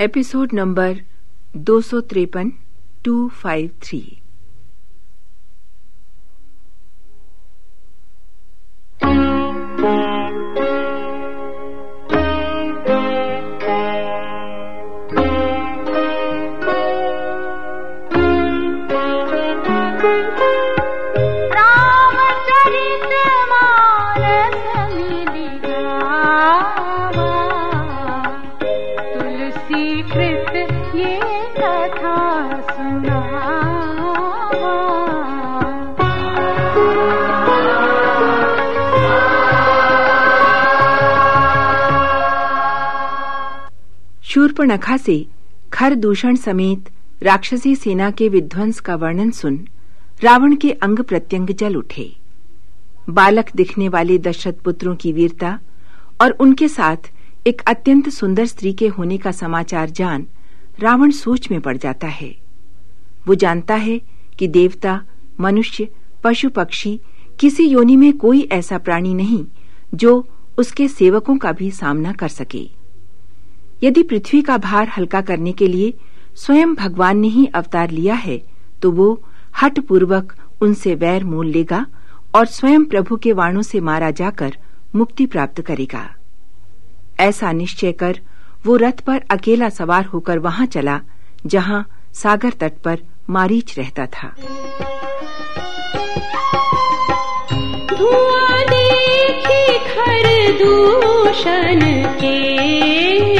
Episode number दो सौ तिरपन टू फाइव थ्री शूर्पणखा से खर दूषण समेत राक्षसी सेना के विध्वंस का वर्णन सुन रावण के अंग प्रत्यंग जल उठे। बालक दिखने वाले दशरथ पुत्रों की वीरता और उनके साथ एक अत्यंत सुंदर स्त्री के होने का समाचार जान रावण सोच में पड़ जाता है। वो जानता है कि देवता, मनुष्य, पशु पक्षी, किसी योनि में कोई ऐसा प्राणी नहीं जो उसके सेवकों का भी सामना कर सके। यदि पृथ्वी का भार हल्का करने के लिए स्वयं भगवान ने ही अवतार लिया है तो वो हट पूर्वक उनसे वैर मोल लेगा और स्वयं प्रभु के वाणों से मारा जाकर मुक्ति प्राप्त करेगा। ऐसा निश्चय कर वो रथ पर अकेला सवार होकर वहाँ चला, जहाँ सागर तट पर मारीच रहता था। धुआँ देखी खर दूषण के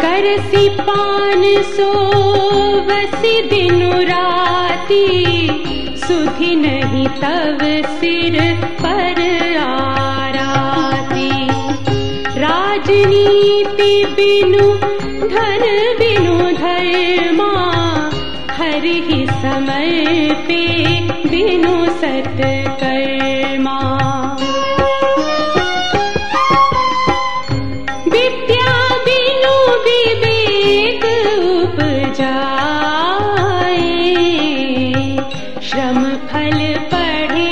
करसी पान सो बसी दिन राती नहीं तब सिर पर आराती। राजनीति बिनु धन बिनु धर्मा हि सम बेमा विद्या बिनु विवेक उपजाए श्रम फल पढ़े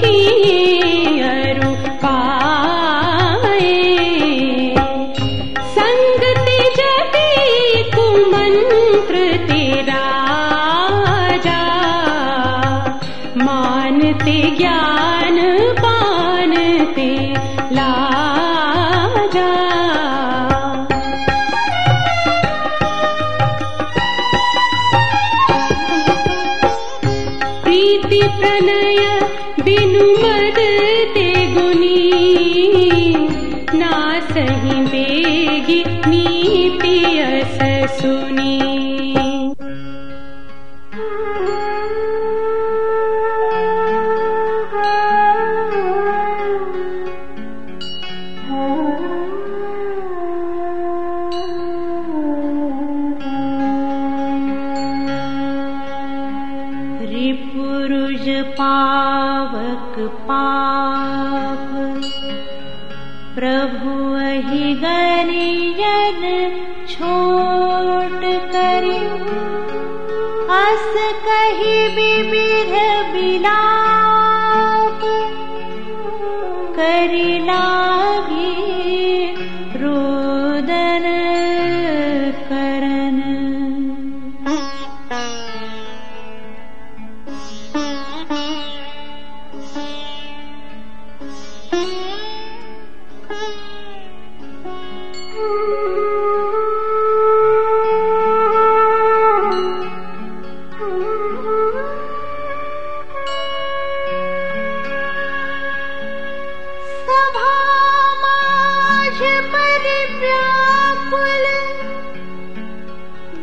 की प्रीति प्रणय ते गुनी ना सहि वेगीत नी पियसुनि कर्मा पावक पाप। प्रभु अहि गरियन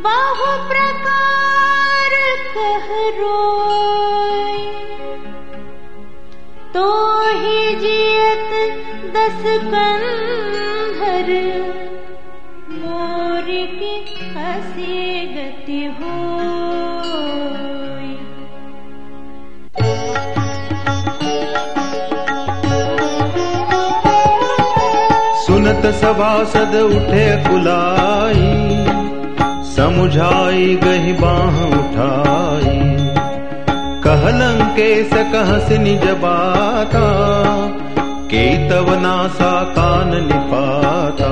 बहु प्रकार कहरो तो ही जियत दस कंधर मोर की हसी गति हो सुनत सभासद उठे कुलाई समुझाई गही बाह उठाई। कहलंके से कहस निज बाता के तव नासा कान निपाता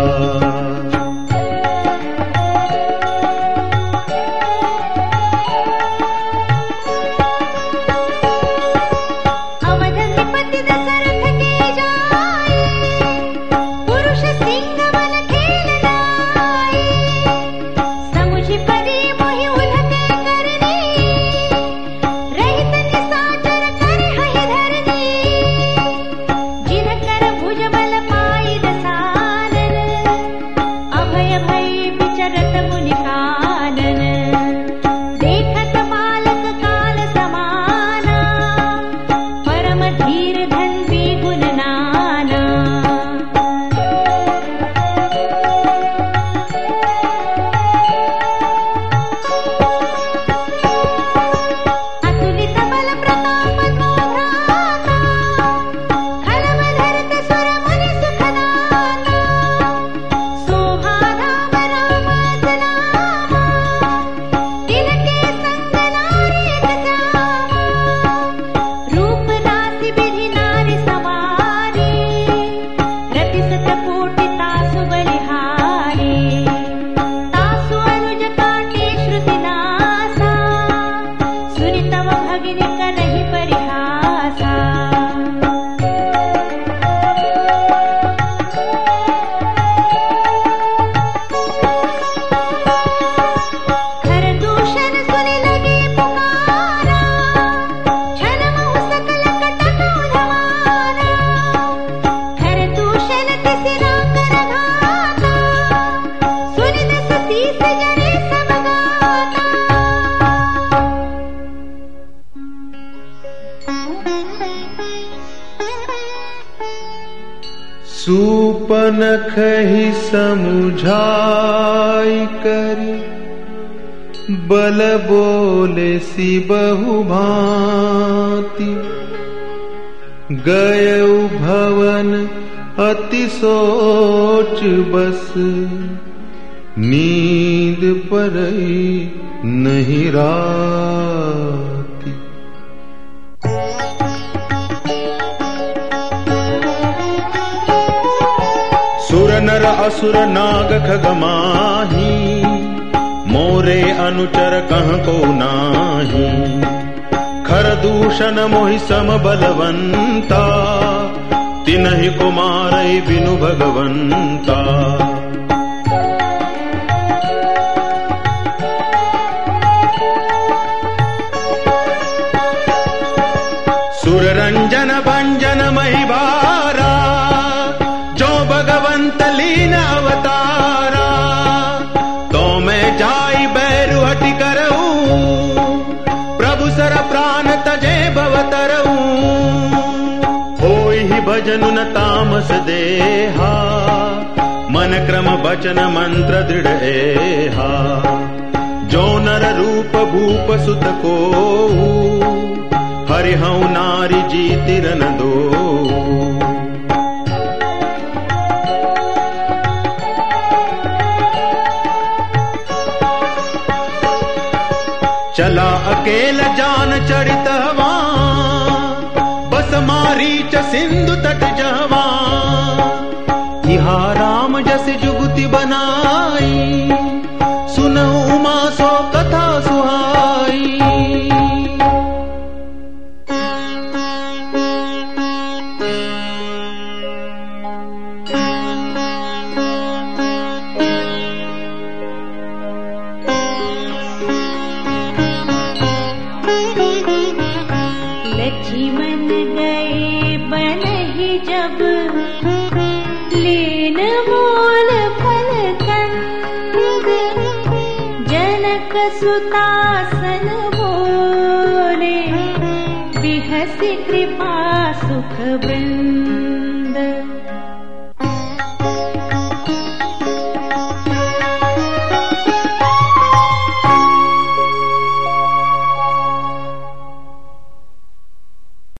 समुझाई कर। बल बोले सी बहु भांति गय भवन अति सोच बस। नींद पर नहीं रा नर असुर नाग खगमाही मोरे अनुचर कह को नाही। खर दूषण मोहि सम बलवंता तिनहि कुमार बिनु भगवंता ही भजन न तामस देहा। मन क्रम बचन मंत्र दृढ़ हा जो नर रूप भूप सुत को हरिहऊ नारी जीतिरन दो सिंधु तट जवा। इहा राम जस जुगति बनाई। सुन उमा सो कथा सुहाई सुतासन बोले बिहसि कृपा सुख वृन्द